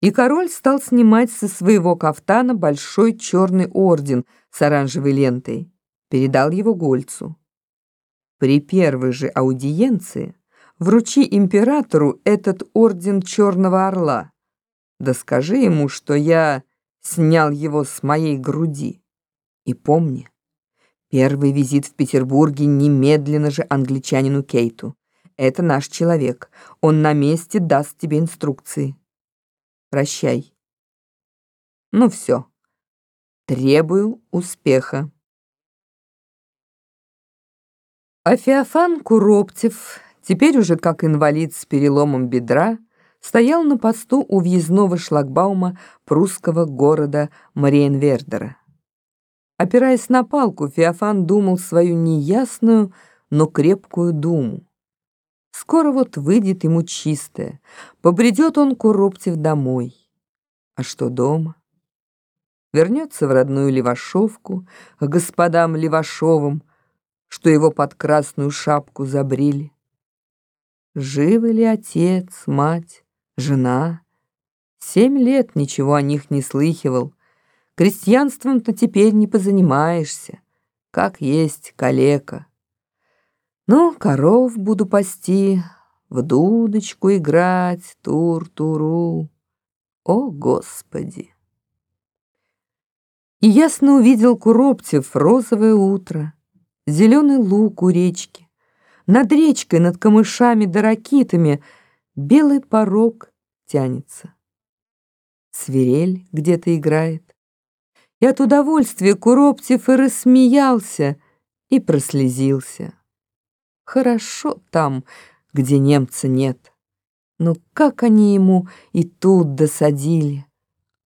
И король стал снимать со своего кафтана большой черный орден с оранжевой лентой, передал его Гольцу. При первой же аудиенции вручи императору этот орден Черного Орла. Да скажи ему, что я снял его с моей груди. И помни, первый визит в Петербурге немедленно же англичанину Кейту. Это наш человек. Он на месте даст тебе инструкции. Прощай. Ну все. Требую успеха. А Феофан Куроптев, теперь уже как инвалид с переломом бедра, стоял на посту у въездного шлагбаума прусского города Мариенвердера. Опираясь на палку, Феофан думал свою неясную, но крепкую думу. Скоро вот выйдет ему чистое, побредет он Куроптев домой. А что дома? Вернется в родную Левашовку к господам Левашовым, что его под красную шапку забрили. Живы ли отец, мать, жена? Семь лет ничего о них не слыхивал. Крестьянством-то теперь не позанимаешься, как есть калека. Ну, коров буду пасти, в дудочку играть, тур-туру. О, Господи! И ясно увидел Куроптев розовое утро, зеленый луг у речки. Над речкой, над камышами да ракитами белый порог тянется. Свирель где-то играет. И от удовольствия Куроптев и рассмеялся, и прослезился. Хорошо там, где немца нет. Но как они ему и тут досадили.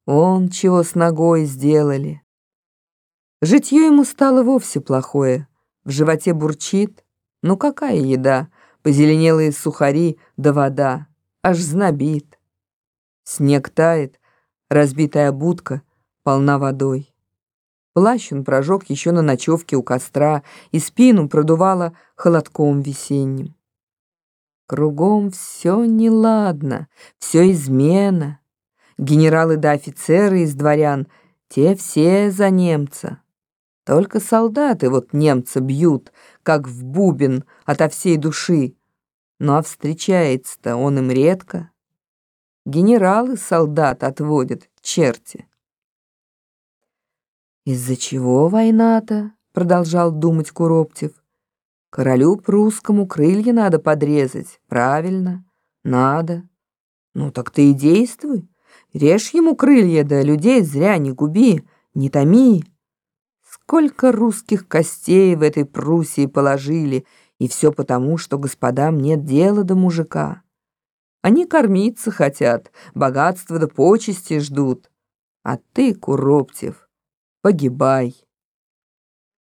Он чего с ногой сделали. Житье ему стало вовсе плохое. В животе бурчит. Ну какая еда? Позеленелые сухари да вода. Аж знобит. Снег тает, разбитая будка полна водой. Плащ он прожег еще на ночевке у костра, и спину продувало холодком весенним. Кругом все неладно, все измена. Генералы да офицеры из дворян, те все за немца. Только солдаты вот немца бьют, как в бубен, ото всей души. Ну а встречается-то он им редко. Генералы солдат отводят, черти. «Из-за чего война-то?» — продолжал думать Куроптев. «Королю прусскому крылья надо подрезать, правильно? Надо. Ну так ты и действуй. Режь ему крылья, да людей зря не губи, не томи. Сколько русских костей в этой Пруссии положили, и все потому, что господам нет дела до мужика. Они кормиться хотят, богатства да почести ждут. А ты, Куроптев, погибай.